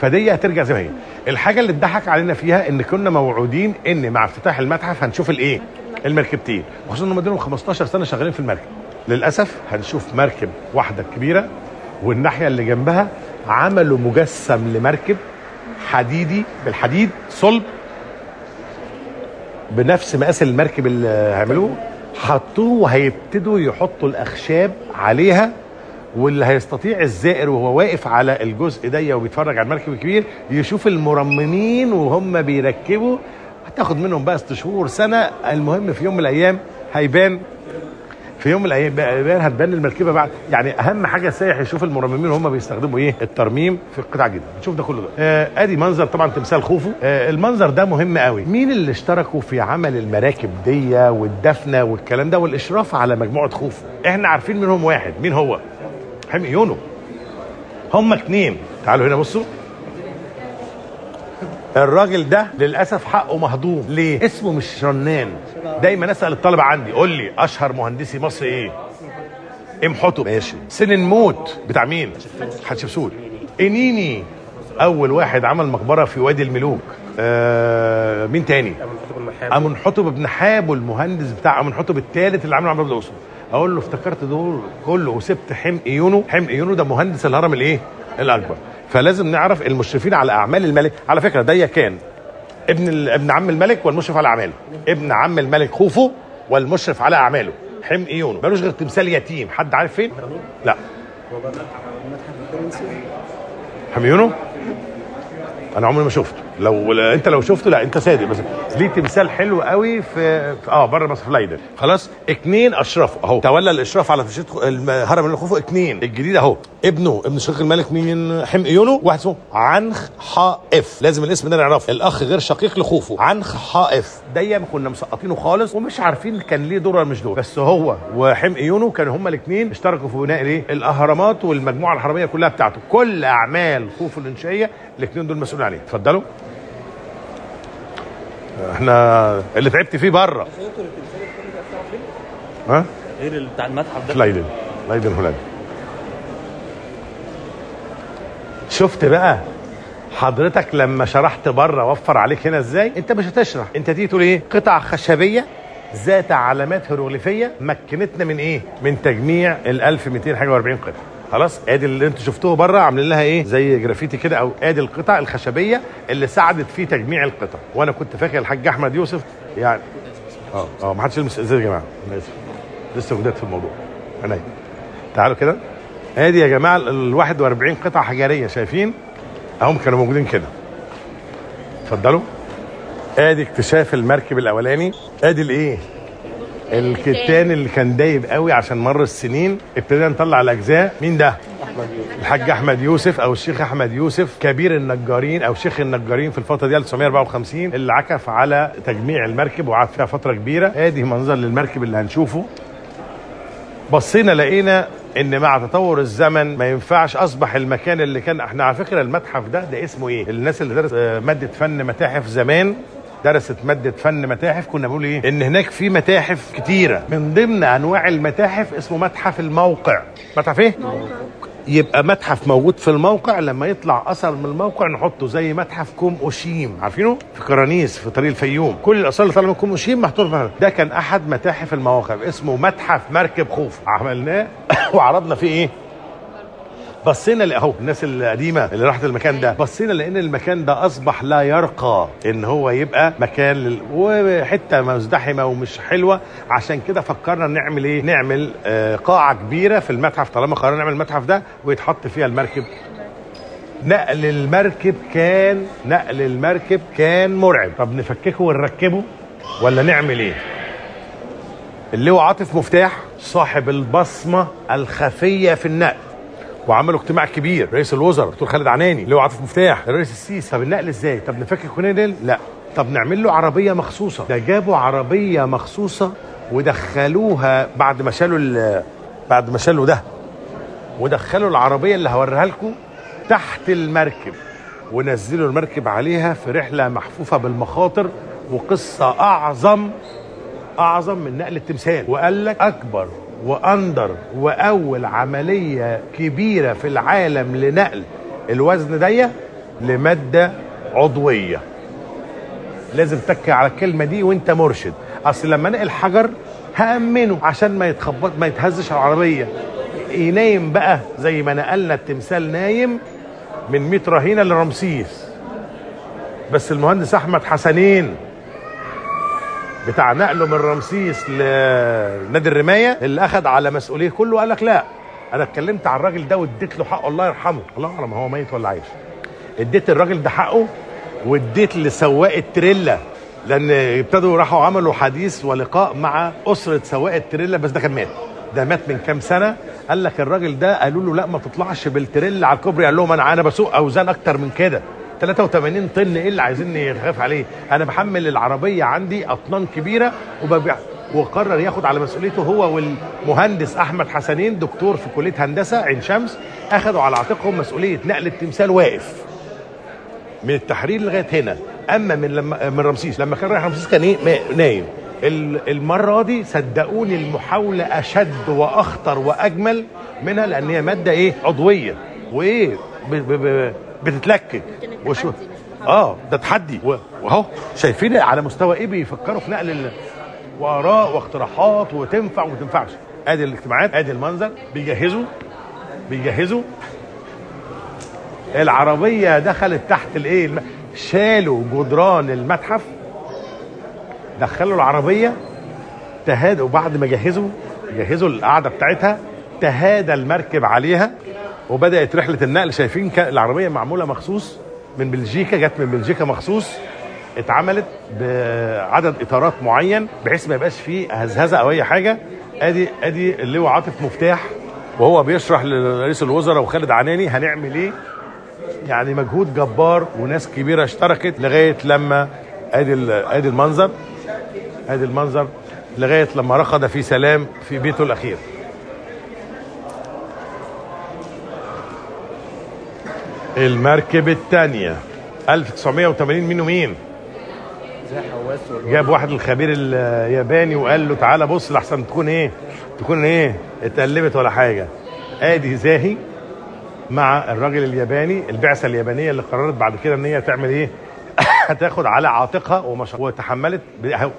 فدي هترجع زي ما هي. الحاجة اللي اتضحك علينا فيها إن كنا موعودين إن مع افتتاح المتحف هنشوف الإيه؟ المركبتين. وخصوصا انهم اديلهم 15 سنة شغالين في المركب. للأسف هنشوف مركب واحدة كبيرة والناحية اللي جنبها عملوا مجسم لمركب حديدي بالحديد صلب بنفس مقاس المركب اللي هيعملوه حطوه وهيبتدوا يحطوا الأخشاب عليها واللي هيستطيع الزائر وهو واقف على الجزء ده وبيتفرج على المركب الكبير يشوف المرممين وهم بيركبوا. هتاخد منهم بقى ست شهور سنة المهم في يوم من الأيام هيبان في يوم من الأيام هتبان المركبة بعد يعني أهم حاجة السائح يشوف المرممين وهم بيستخدموا إيه؟ الترميم في القطع جدا. نشوف ده كله ده. آه أدي منظر طبعا تمثال خوفو. آه المنظر ده مهم قوي. مين اللي اشتركوا في عمل المراكب دي والدفنة والكلام ده والإشراف على مجموعة خوفو؟ إحنا عارفين منهم واحد. مين هو؟ حمي يونو. هم اتنين تعالوا هنا بصوا. الراجل ده للأسف حقه مهضوم. ليه؟ اسمه مش رنان دايما أسأل الطلبه عندي قول لي أشهر مهندسي مصر إيه؟ امحطب ماشي. سنن موت بتاع مين؟ حتشبسوت. إنيني. أول واحد عمل مقبرة في وادي الملوك. آه مين تاني؟ امنحتب بن حابو المهندس بتاع امنحتب الثالث اللي عمل عمرو بن الاقصر أقول له افتكرت دول كله وسبت حمق يونو حمق يونو ده مهندس الهرم الإيه؟ الأكبر. فلازم نعرف المشرفين على أعمال الملك. على فكرة ده كان ابن ابن عم الملك والمشرف على أعماله. ابن عم الملك خوفو والمشرف على أعماله. حمق يونو ملوش غير تمثال يتيم. حد عارف فين؟ لا. حمق يونو أنا عمري ما شفته. لو انت لو شفته لا انت صادق بس ليه تمثال حلو قوي في, في آه بره مصر في لايدن خلاص. اتنين اشرفوا اهو. تولى الاشراف على تشييد خ- الم- هرم الملك خوفو اتنين. الجديد اهو. ابنه ابن شقيق الملك مين؟ حم ايونو. واحد اسمه عنخ حاف. لازم الاسم ده نعرفه. الاخ غير شقيق لخوفو عنخ حاف. دايما كنا مسقطينه خالص ومش عارفين كان ليه دور ولا مش دور. بس هو وحم ايونو كانوا هما الاثنين اشتركوا في بناء الايه؟ الاهرامات والمجموعة الهرمية كلها بتاعته. كل أعمال خوفو الإنشائية الاثنين دول مسؤولين عليه اتفضلوا. إحنا اللي تعبت فيه بره. ها؟ غير بتاع المتحف ده. لايدن لايدن هولندا شفت بقى حضرتك لما شرحت بره وفر عليك هنا إزاي؟ انت مش هتشرح. انت تيجي تقول إيه؟ قطع خشبية ذات علامات هيروغليفية مكنتنا من إيه؟ من تجميع ال 1200 حاجة و40 قطعة. خلاص؟ ادي اللي أنتوا شفتوه بره عاملين لها إيه؟ زي جرافيتي كده أو ادي القطع الخشبية اللي ساعدت في تجميع القطع. وأنا كنت فاكر الحاج احمد يوسف يعني آه آه ما حدش يلمس إزاي يا جماعة. أنا آسف. لسه جداد في الموضوع. عينيا تعالوا كده. ادي يا جماعة ال 41 قطعة حجرية شايفين؟ اهم كانوا موجودين كده. اتفضلوا. ادي اكتشاف المركب الأولاني. ادي الايه؟ الكتان اللي كان دايب قوي عشان مر السنين ابتدينا نطلع الأجزاء. مين ده؟ الحاج أحمد يوسف أو الشيخ أحمد يوسف كبير النجارين أو شيخ النجارين في الفترة دي 1954 اللي عكف على تجميع المركب وقعد فيها فترة كبيرة. آدي منظر للمركب اللي هنشوفه. بصينا لقينا إن مع تطور الزمن ما ينفعش أصبح المكان اللي كان إحنا على فكرة المتحف ده ده اسمه إيه؟ الناس اللي درست آه، مادة فن متاحف زمان. درست مادة فن متاحف كنا بنقول إيه؟ إن هناك في متاحف كتيرة. من ضمن أنواع المتاحف اسمه متحف الموقع. متحف إيه؟ يبقى متحف موجود في الموقع لما يطلع أثر من الموقع نحطه زي متحف كوم أوشيم. عارفينه؟ في كرانيس في طريق الفيوم. كل الأثار اللي طالعة من كوم أوشيم محطوط في ده كان أحد متاحف المواقع اسمه متحف مركب خوفو. عملناه [LAUGHS] وعرضنا فيه إيه؟ بصينا أهو الناس القديمة اللي راحت المكان ده. بصينا لأن المكان ده أصبح لا يرقى إن هو يبقى مكان لل... وحتة مزدحمة ومش حلوة. عشان كده فكرنا نعمل إيه؟ نعمل آه قاعة كبيرة في المتحف. طالما قررنا نعمل المتحف ده ويتحط فيها المركب. نقل المركب كان نقل المركب كان مرعب. طب نفككه ونركبه ولا نعمل إيه؟ اللواء عاطف مفتاح صاحب البصمة الخفية في النقل. وعملوا اجتماع كبير. رئيس الوزراء دكتور خالد عناني اللي هو عاطف مفتاح. الرئيس السيسي طب النقل إزاي؟ طب نفكك وننقل لا. طب نعمل له عربية مخصوصة. ده جابوا عربية مخصوصة ودخلوها بعد ما شالوا ال- بعد ما شالوا ده. ودخلوا العربية اللي هوريها لكم تحت المركب. ونزلوا المركب عليها في رحلة محفوفة بالمخاطر وقصة أعظم أعظم من نقل التمثال. وقال لك أكبر وأندر وأول عملية كبيرة في العالم لنقل الوزن دي لمادة عضوية. لازم تكي على الكلمة دي وأنت مرشد. أصل لما أنقل حجر هأمنه عشان ما يتخبط ما يتهزش العربية. ينايم بقى زي ما نقلنا التمثال نايم من 100 رهينه لرمسيس. بس المهندس أحمد حسنين بتاع نقله من رمسيس لنادي الرمايه اللي اخذ على مسؤوليه كله قال لك لا أنا اتكلمت على الراجل ده واديت له حقه الله يرحمه. الله اعلم هو ميت ولا عايش. اديت الراجل ده حقه واديت لسواق التريلا لأن ابتدوا راحوا عملوا حديث ولقاء مع اسره سواق التريلا بس ده كان مات. ده مات من كام سنه؟ قال لك الراجل ده قالوا له لا ما تطلعش بالتريلا على الكوبري. قال لهم أنا أنا بسوق اوزان أكتر من كده. 83 طن إيه اللي عايزين يخاف عليه؟ أنا بحمل العربية عندي أطنان كبيرة وببيع وقرر ياخد على مسؤوليته هو والمهندس أحمد حسنين دكتور في كلية هندسة عين شمس اخذوا على عاتقهم مسؤولية نقل التمثال واقف. من التحرير لغاية هنا. أما من لما من رمسيس. لما كان رايح رمسيس كان إيه؟ نايم. ال- المرة دي صدقوني المحاولة أشد وأخطر وأجمل منها لأن هي مادة إيه؟ عضوية. وإيه؟ بتتلكك. آه ده تحدي. واهو شايفين على مستوى إيه بيفكروا في نقل ال- وآراء واقتراحات وتنفع وما تنفعش آدي الاجتماعات آدي المنظر. بيجهزوا. بيجهزوا. العربية دخلت تحت الإيه؟ شالوا جدران المتحف. دخلوا العربية. تهادوا بعد ما جهزوا جهزوا القعدة بتاعتها. تهادى المركب عليها. وبدأت رحلة النقل. شايفين العربية معمولة مخصوص من بلجيكا جت من بلجيكا مخصوص. اتعملت بعدد إطارات معين بحيث ما يبقاش فيه هزهزة أو أي حاجة. ادي أدي اللواء عاطف مفتاح وهو بيشرح لرئيس الوزراء وخالد عناني هنعمل إيه. يعني مجهود جبار وناس كبيرة اشتركت لغاية لما أدي أدي المنظر. أدي المنظر لغاية لما رقد في سلام في بيته الأخير. المركب الثانية. 1980 مين ومين زي حواس والوالد. جاب واحد الخبير الياباني وقال له تعالى بص لحسن تكون إيه؟ تكون إيه؟ اتقلبت ولا حاجة. آدي زاهي مع الراجل الياباني البعثة اليابانية اللي قررت بعد كده إن هي تعمل إيه؟ هتاخد على عاتقها ومش... وتحملت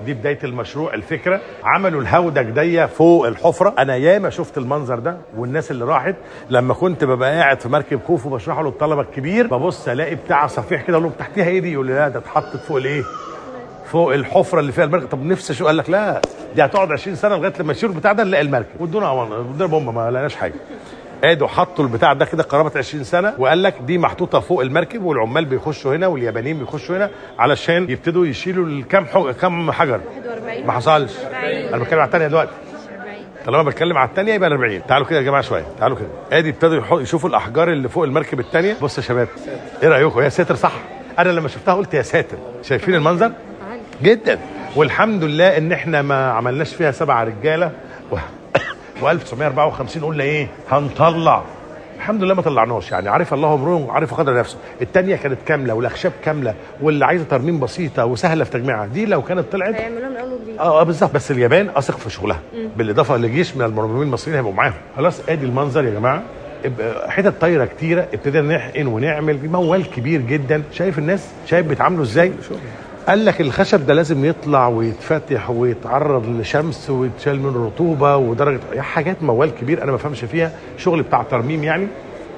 دي بداية المشروع الفكرة. عملوا الهودج دي فوق الحفرة. أنا ياما شفت المنظر ده والناس اللي راحت. لما كنت ببقى قاعد في مركب خوف وبشرحه للطلبة الكبير ببص ألاقي بتاع صفيح كده أقول لهم تحتيها إيه دي؟ يقول لي لا ده اتحطت فوق الإيه؟ فوق الحفرة اللي فيها المركب. طب نفسي شو قال لك لا دي هتقعد 20 سنة لغاية لما يشيلوا البتاع ده نلاقي المركب. وادونا ادونا بومبة ما لقيناش حاجة. ادوا حطوا البتاع ده كده قرابة 20 سنة وقال لك دي محطوطة فوق المركب والعمال بيخشوا هنا واليابانيين بيخشوا هنا علشان يبتدوا يشيلوا الكام حو... كام حجر. 41 ما حصلش. أنا بتكلم على الثانية دلوقتي. 40 طالما بتكلم على الثانية يبقى ال 40 تعالوا كده يا جماعة شوية تعالوا كده. ادي ابتدوا يشوفوا الأحجار اللي فوق المركب الثانية بص يا شباب إيه رأيكم؟ يا ساتر صح. أنا لما شفتها قلت يا ساتر. شايفين المنظر؟ جدا. والحمد لله إن إحنا ما عملناش فيها سبع رجالة. و1954 قلنا إيه؟ هنطلع. الحمد لله ما طلعناش يعني. عارف الله امرهم عارف قدر نفسه. الثانية كانت كاملة والاخشاب كاملة واللي عايزة ترميم بسيطة وسهلة في تجميعها. دي لو كانت طلعت. هيعملوها من أول وجديد. آه آه بالظبط. بس اليابان أثق في شغلها. بالإضافة لجيش من المرممين المصريين هيبقوا معاهم. خلاص أدي المنظر يا جماعة. حتت طايرة كتيرة. ابتدينا نحقن ونعمل. موال كبير جدا. شايف الناس؟ شايف بيتعاملوا إزاي؟ قال لك الخشب ده لازم يطلع ويتفتح ويتعرض لشمس ويتشال من رطوبة ودرجة حاجات موال كبير أنا ما بفهمش فيها. شغل بتاع ترميم يعني.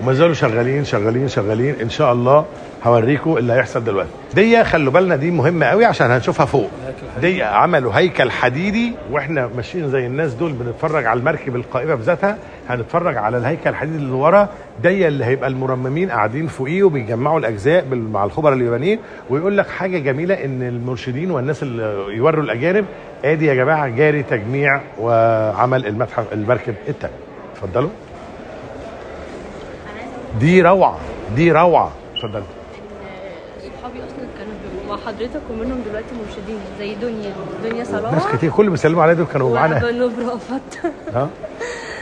وما زالوا شغالين شغالين شغالين. إن شاء الله هوريكم اللي هيحصل دلوقتي. دي خلوا بالنا دي مهمة قوي عشان هنشوفها فوق. دي عملوا هيكل حديدي وإحنا ماشيين زي الناس دول بنتفرج على المركب القائمة بذاتها هنتفرج على الهيكل الحديدي اللي ورا. دي اللي هيبقى المرممين قاعدين فوقيه وبيجمعوا الأجزاء مع الخبراء اليابانيين. ويقول لك حاجة جميلة إن المرشدين والناس اللي يوروا الأجانب آدي يا جماعة جاري تجميع وعمل المتحف المركب التاني. اتفضلوا. دي روعة دي روعة. اتفضلوا صحابي أصلا كانوا بيبقوا مع حضرتك ومنهم دلوقتي مرشدين زي دنيا دنيا صلاح ناس كتير كل اللي بيسلموا عليا دول كانوا معانا رأفت. ها؟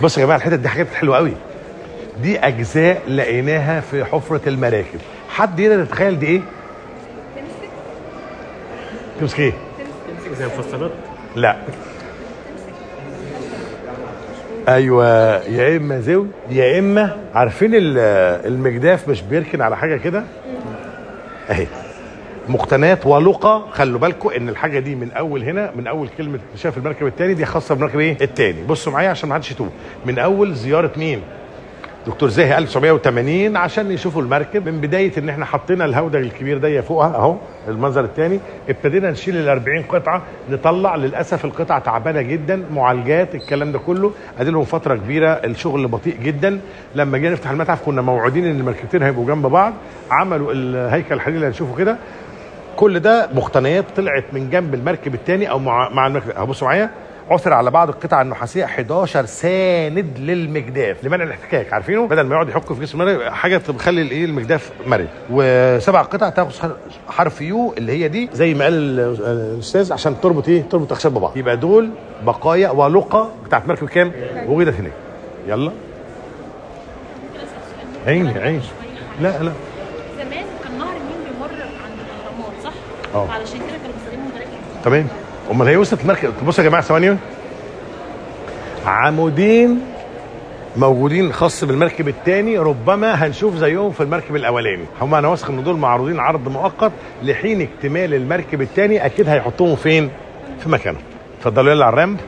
بصوا يا جماعة الحتت دي حاجات حلوة قوي. دي أجزاء لقيناها في حفرة المراكب. حد يقدر يتخيل دي إيه؟ تمسك. إيه؟ زي مفصلات لا. أيوه يا إما زوج يا إما عارفين ال- المجداف مش بيركن على حاجة كده؟ أهي. مقتنيات ولقى خلوا بالكم إن الحاجة دي من أول هنا من أول كلمة اكتشاف المركب الثاني دي خاصة بالمركب إيه؟ الثاني بصوا معايا عشان ما حدش يتوه. من أول زيارة مين؟ دكتور زاهي 1980 عشان يشوفوا المركب. من بداية إن إحنا حطينا الهودج الكبير ده فوقها أهو المنظر الثاني ابتدينا نشيل ال 40 قطعة نطلع للأسف القطعة تعبانة جدا معالجات الكلام ده كله. أدي لهم فترة كبيرة الشغل بطيء جدا. لما جينا نفتح المتحف كنا موعودين إن المركبتين هيبقوا جنب بعض. عملوا الهيكل الحديدي اللي هنشوفه كده. كل ده مقتنيات طلعت من جنب المركب الثاني أو مع, مع المركب بصوا معايا عثر على بعض القطع النحاسية 11 ساند للمجداف لمنع الاحتكاك عارفينه؟ بدل ما يقعد يحك في جسم المركب حاجة تخلي الايه المجداف مرن وسبع قطع تاخد حرف يو اللي هي دي. زي ما قال ال- الأستاذ عشان تربط إيه؟ تربط أخشاب ببعض. يبقى دول بقايا ولقى بتاعت مركب كام؟ وجدت هناك. يلا. عيني عيني. لا لا زمان كان نهر النيل بيمر عند الاهرامات صح؟ آه. علشان كده كانوا بيستخدموا مراكب تمام. أمال هي وصلت المركب بصوا يا جماعة ثواني. عمودين موجودين خاص بالمركب الثاني ربما هنشوف زيهم في المركب الأولاني. هم أنا واثق إن دول معروضين عرض مؤقت لحين اكتمال المركب الثاني أكيد هيحطوهم فين؟ في مكانه. اتفضلوا يلا على الرمب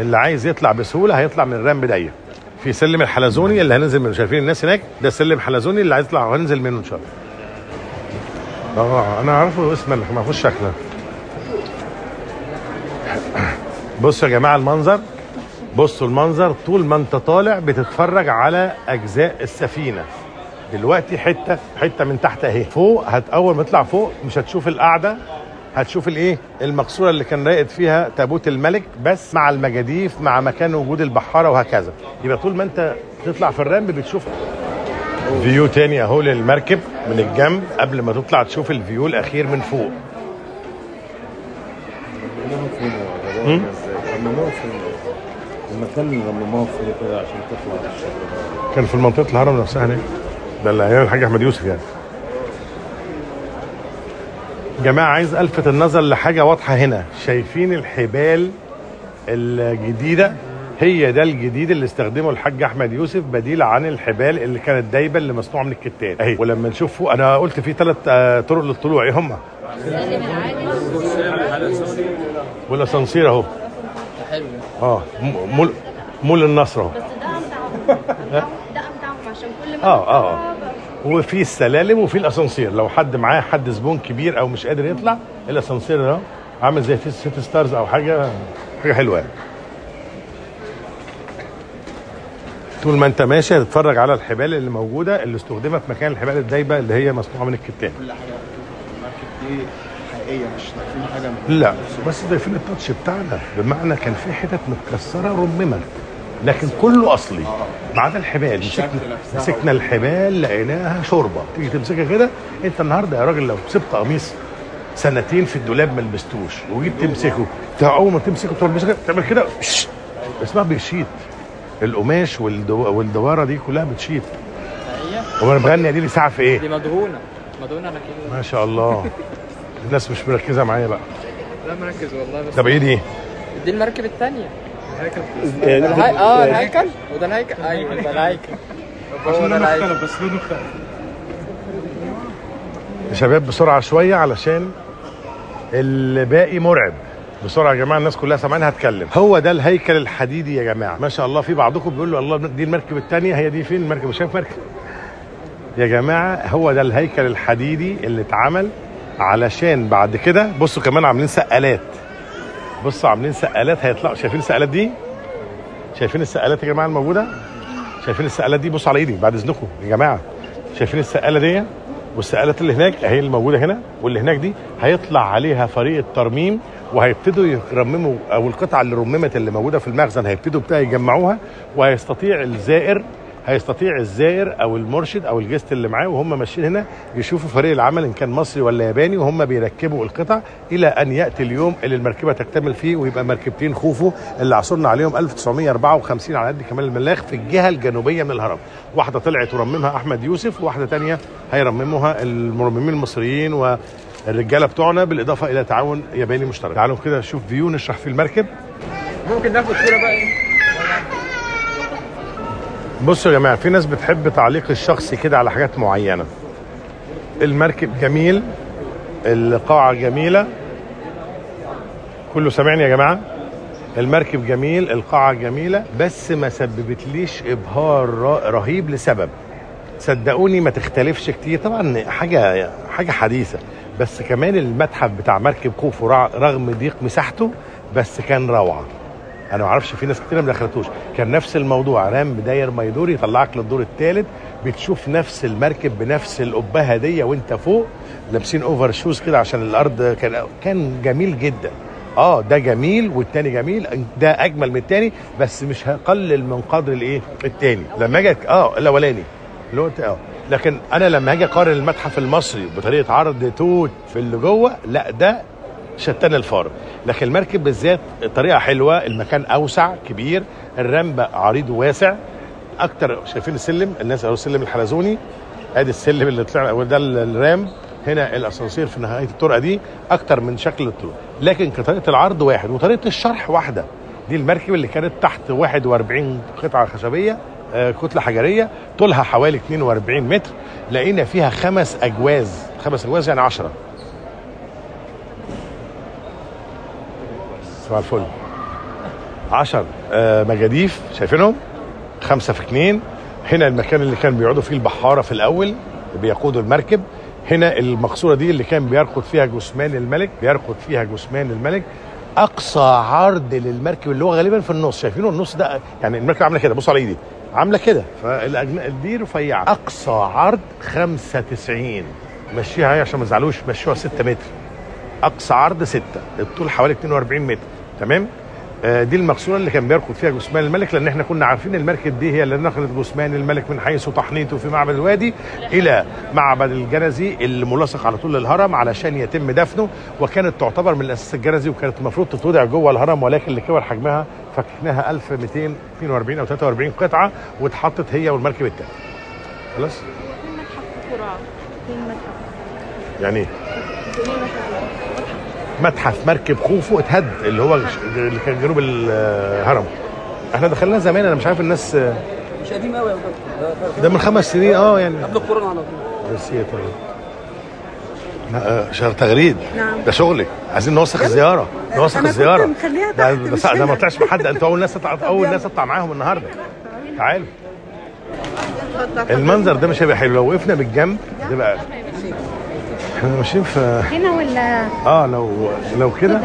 اللي عايز يطلع بسهولة هيطلع من الرمب ده في سلم الحلزوني اللي هننزل منه. شايفين الناس هناك؟ ده سلم حلزوني اللي عايز يطلع هننزل منه إن شاء الله. آه أنا عارفه اسم اللي ما اعرفوش شكله بصوا يا جماعة المنظر. بصوا المنظر طول ما أنت طالع بتتفرج على أجزاء السفينة. دلوقتي حتة حتة من تحت أهي. فوق هت أول ما تطلع فوق مش هتشوف القعده هتشوف الإيه؟ المقصورة اللي كان راقد فيها تابوت الملك بس مع المجاديف مع مكان وجود البحارة وهكذا. يبقى طول ما أنت تطلع في ال ramp بتشوف view تاني اهو للمركب من الجنب قبل ما تطلع تشوف ال view الأخير من فوق؟ المكان اللي رمموها فيه كده عشان تطلع كان في منطقه الهرم نفسها هناك. ده اللي أيام الحاج أحمد يوسف يعني. جماعة عايز ألفت النظر لحاجة واضحة هنا. شايفين الحبال الجديدة؟ هي ده الجديد اللي استخدمه الحاج أحمد يوسف بديل عن الحبال اللي كانت دايبه اللي مصنوعه من الكتان أهي. ولما نشوف فوق أنا قلت في ثلاث طرق للطلوع. إيه هم والأسانسير أهو. آه م- مول مول النصر أهو. بس ده امتعهم ده امتعهم عشان كل ما آه آه آه. وفي السلالم وفي الأسانسير. لو حد معاه حد زبون كبير أو مش قادر يطلع الأسانسير ده عامل زي City Stars أو حاجة حاجة حلوة يعني. طول ما انت ماشي هتتفرج على الحبال اللي موجودة اللي استخدمت مكان الحبال الدايبة اللي هي مصنوعة من الكتان. كل حاجة ال market دي حقيقية مش ضايفين حاجة من لا. بس ضايفين التاتش بتاعنا. بمعنى كان في حتت متكسرة رممت لكن كله أصلي. ما عدا الحبال. مسكنا. مسكنا الحبال لقيناها شوربة. تيجي تمسكها كده أنت النهارده يا راجل لو سبت قميص سنتين في الدولاب ما لبستوش. وجيت تمسكه. اول ما تمسكه تروح تعمل كده اسمها بيشيط القماش والدو... والدوارة دي كلها بتشيط هو أنا بغني دي لي ساعه في إيه؟ دي مدهونة. مدهونة أنا كده. ما شاء الله. الناس مش مركزة معايا بقى. لا مركز والله بس طب إيه دي؟ دي المركب الثانية ده الهي... آه الهيكل؟ وده الهيكل؟ أيوه ده الهيكل. هو ده الهيكل. بس لونه مختلف يا شباب بسرعة شوية علشان الباقي مرعب. بسرعة يا جماعة الناس كلها سامعين هتكلم. هو ده الهيكل الحديدي يا جماعة. ما شاء الله في بعضكم بيقول له الله دي المركب الثانية هي دي فين؟ المركب مش شايف مركب. يا جماعة هو ده الهيكل الحديدي اللي اتعمل علشان بعد كده بصوا كمان عاملين سقالات. بصوا عاملين سقالات هيطلعوا شايفين السقالات دي؟ شايفين السقالات يا جماعة الموجودة؟ شايفين السقالات دي؟ بصوا على ايدي بعد إذنكم يا جماعة. شايفين السقالة دي؟ والسقالات اللي هناك اهي اللي موجودة هنا واللي هناك دي هيطلع عليها فريق الترميم وهيبتدوا يرمموا أو القطعة اللي رممت اللي موجودة في المخزن هيبتدوا بقى يجمعوها وهيستطيع الزائر هيستطيع الزائر أو المرشد أو الجست اللي معاه وهم ماشيين هنا يشوفوا فريق العمل إن كان مصري ولا ياباني وهم بيركبوا القطع إلى أن يأتي اليوم اللي المركبة تكتمل فيه ويبقى مركبتين خوفو اللي عصرنا عليهم 1954 على قد كمال الملاخ في الجهة الجنوبية من الهرم. واحدة طلعت ورممها أحمد يوسف وواحده تانية هيرمموها المرممين المصريين والرجاله بتوعنا بالاضافه إلى تعاون ياباني مشترك. تعالوا كده نشوف فيو نشرح فيه المركب. ممكن ناخد صورة بقى؟ بصوا يا جماعة في ناس بتحب تعليق الشخصي كده على حاجات معينة. المركب جميل القاعة جميلة. كله سامعني يا جماعة؟ المركب جميل القاعة جميلة بس ما سببتليش إبهار ر- رهيب لسبب. صدقوني ما تختلفش كتير. طبعا حاجة حاجة حديثة. بس كمان المتحف بتاع مركب خوفو رغم ضيق مساحته بس كان روعة. أنا ما أعرفش في ناس كتير ما دخلتوش. كان نفس الموضوع. ramp داير ما يدور يطلعك للدور الثالث بتشوف نفس المركب بنفس الأبهة دية وأنت فوق. لابسين overshoes كده عشان الأرض كان كان جميل جدا. آه ده جميل والتاني جميل. ده أجمل من التاني بس مش هقلل من قدر الإيه؟ التاني. لما أجي آه الأولاني. اللي هو آه. لكن أنا لما أجي أقارن المتحف المصري بطريقة عرض توت في اللي جوه لا ده شتان الفارق لكن المركب بالذات طريقة حلوة المكان أوسع كبير الرمب عريض وواسع أكتر شايفين السلم الناس أو السلم الحلزوني. آدي السلم اللي طلع وده ال- الرام. هنا الأسانسير في نهاية الطرقة دي أكتر من شكل الطرق لكن كطريقة العرض واحد وطريقة الشرح واحدة. دي المركب اللي كانت تحت 41 قطعة خشبية. كتلة حجرية طولها حوالي 42 متر لقينا فيها خمس أجواز خمس أجواز يعني 10 صباح الفل. 10 آه، مجاديف شايفينهم؟ خمسة في اتنين. هنا المكان اللي كان بيقعدوا فيه البحارة في الأول بيقودوا المركب. هنا المقصورة دي اللي كان بيرقد فيها جثمان الملك بيرقد فيها جثمان الملك. أقصى عرض للمركب اللي هو غالبا في النص. شايفينه النص ده؟ يعني المركب عاملة كده. بصوا على إيدي. عاملة كده. فالأجناء دي رفيعة أقصى عرض 95 مشيها هي عشان ما تزعلوش مشوها 6 متر. أقصى عرض 6 الطول حوالي 42 متر. تمام؟ دي المقصوره اللي كان بيركض فيها جثمان الملك لأن إحنا كنا عارفين المركب دي هي اللي نقلت جثمان الملك من حيث تحنيته في معبد الوادي إلى معبد الجنزي اللي ملاصق على طول الهرم علشان يتم دفنه وكانت تعتبر من الأساس الجنزي وكانت المفروض تتوضع جوه الهرم ولكن لكبر حجمها فككناها 1242 أو 43 قطعة واتحطت هي والمركب الثاني خلاص؟ فين متحف يعني إيه؟ متحف مركب خوفو اتهد اللي هو اللي كان جنوب الهرم إحنا دخلناه زمان أنا مش عارف الناس مش قديم قوي يا ده من خمس سنين آه يعني. قبل الكورونا على طول. بس هي طبعا. لا آه، شهر تغريد. نعم. ده شغلك عايزين نوثق الزياره نوثق الزياره ده ده, ده ما. طلعش مع حد. أنتوا أول ناس تطلع أول ناس تطلع معاهم النهارده. تعالوا المنظر ده مش هيبقى حلو. لو وقفنا بالجنب ده بقى إحنا ماشيين في هنا ولا آه لو لو كده.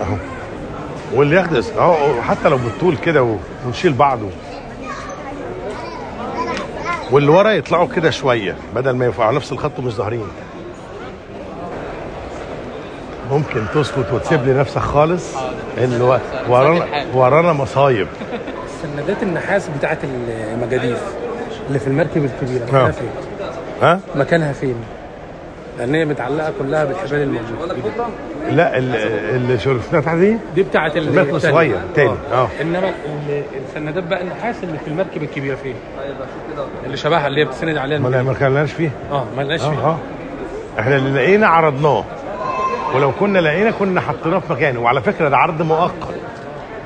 أهو. واللي ياخد أهو حتى لو بالطول كده ونشيل بعض واللي ورا يطلعوا كده شوية بدل ما يبقوا على نفس الخط ومش ظاهرين. ممكن تسكت وتسيب لي نفسك خالص. اللي ورانا ورانا مصايب. سندات النحاس بتاعت المجاديف اللي في المركب الكبيرة آه. مكانها فين؟ ها؟ مكانها فين؟ لأن هي متعلقة كلها بالحبال الموجودة. لا ال- اللي شفناها تحت دي دي بتاعت ال- المركب التانية. صغير تاني. آه. إنما ال- السندات بقى النحاس اللي في المركب الكبيره فين؟ اللي شبهها اللي هي بتسند عليها ما كلناش فيه. آه ما لقاش آه فيها آه. إحنا اللي لقينا عرضناه. ولو كنا لقينا كنا حطيناه في مكانه. وعلى فكرة ده عرض مؤقت.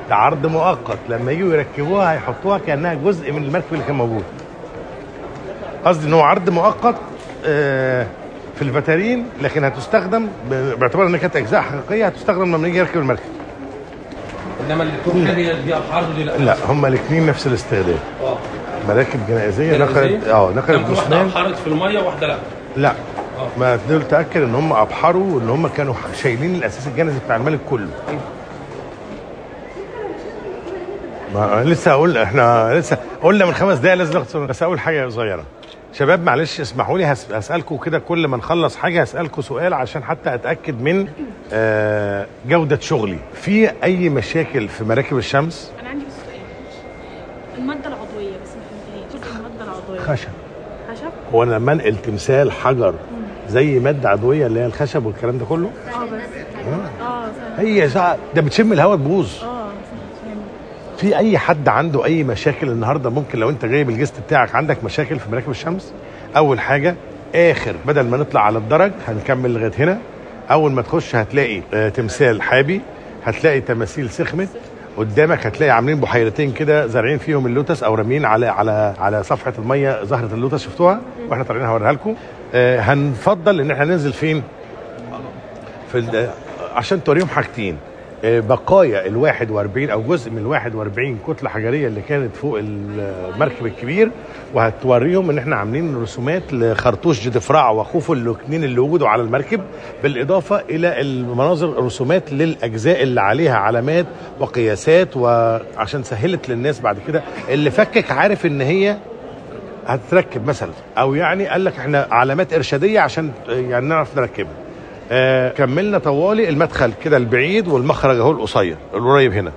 ده عرض مؤقت. لما يجوا يركبوها هيحطوها كأنها جزء من المركب اللي كان موجود. قصدي إن هو عرض مؤقت آه، في الفترين لكن هتستخدم باعتبار إنها كانت أجزاء حقيقية هتستخدم لما نيجي يركب المركب إنما اللي تكون دي ابحار دي لا. لا هما الاثنين نفس الاستخدام. آه. مراكب جنائزيه نقلت؟ آه نقلت واحدة جثمان ابحرت في المية وواحده لا. لا. ما دول تأكد إن هم أبحروا وإن هم كانوا شايلين الأساس الجنسي بتاع الملك كله. ما لسه أقول إحنا لسه قلنا من خمس دقايق لازم ناخد. بس أول حاجة صغيرة. شباب معلش اسمحوا لي هس- هسالكم كده كل ما نخلص حاجة هسالكم سؤال عشان حتى أتأكد من آه، جودة شغلي. في أي مشاكل في مراكب الشمس؟ أنا عندي سؤال. المادة العضوية بس ما فهمتهاش. المادة العضوية. خشب. خشب؟ هو أنا لما انقل تمثال حجر زي مادة عضوية اللي هي الخشب والكلام ده كله؟ آه بس. آه. هي ده بتشم الهواء تبوظ. آه. في أي حد عنده أي مشاكل النهارده؟ ممكن لو أنت جايب الجست بتاعك عندك مشاكل في مراكب الشمس؟ أول حاجة آخر بدل ما نطلع على الدرج هنكمل لغاية هنا. أول ما تخش هتلاقي آه تمثال حابي هتلاقي تماثيل سخمت. قدامك هتلاقي عاملين بحيرتين كده زارعين فيهم اللوتس أو راميين على على على صفحة المية زهرة اللوتس شفتوها؟ وإحنا طالعين هوريها لكم. آه هنفضل إن إحنا ننزل فين؟ في ال- عشان توريهم حاجتين. آه، بقايا ال 41 أو جزء من ال 41 كتلة حجرية اللي كانت فوق المركب الكبير وهتوريهم إن إحنا عاملين رسومات لخرطوش جدفرع وخوفو الاثنين اللي وجدوا على المركب بالإضافة إلى المناظر رسومات للأجزاء اللي عليها علامات وقياسات وعشان سهلت للناس بعد كده اللي فكك عارف إن هي هتتركب مثلا أو يعني قال لك إحنا علامات إرشادية عشان يعني نعرف نركبها. آه كملنا طوالي المدخل كده البعيد والمخرج اهو القصير القريب هنا.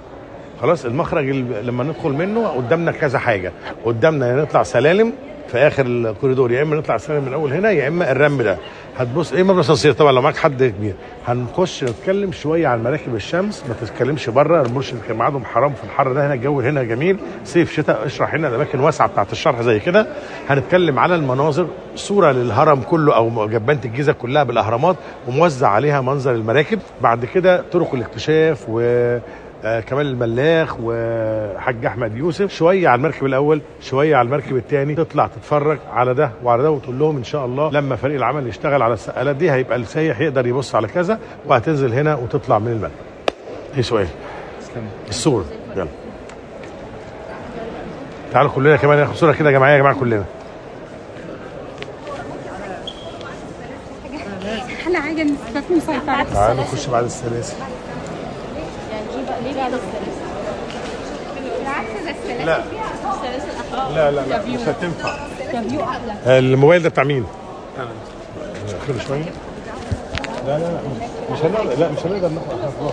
خلاص؟ المخرج ال- لما ندخل منه قدامنا كذا حاجة. قدامنا نطلع سلالم في آخر الكوريدور يا إما نطلع سلالم من اول هنا يا إما الرمب ده. هتبص إيه مبنى اسانسير طبعا لو معاك حد كبير. هنخش نتكلم شوية عن مراكب الشمس ما تتكلمش بره. المرشد كان معادهم حرام في الحر ده هنا الجو هنا جميل. صيف شتاء اشرح هنا الأماكن واسعة بتاعت الشرح زي كده. هنتكلم على المناظر صورة للهرم كله أو جبانة الجيزة كلها بالأهرامات وموزع عليها منظر المراكب. بعد كده طرق الاكتشاف و كمال الملاخ وحاج أحمد يوسف. شوية على المركب الأول شوية على المركب الثاني تطلع تتفرج على ده وعلى ده وتقول لهم إن شاء الله لما فريق العمل يشتغل على السقالات دي هيبقى السايح يقدر يبص على كذا وهتنزل هنا وتطلع من المركب إيه سؤال؟ الصورة يلا. تعالوا كلنا كمان ناخد صورة كده جماعية يا جماعة كلنا. تعالوا نخش بعد السلاسل يعني إيه بقى ليه بعد السلاسل؟ بالعكس ده السلاسل لا. لا لا لا. مش هتنفع. الموبايل ده بتاع مين؟ اخر شوية. لا لا لا. مش هنقدر لا مش هنقدر ناخد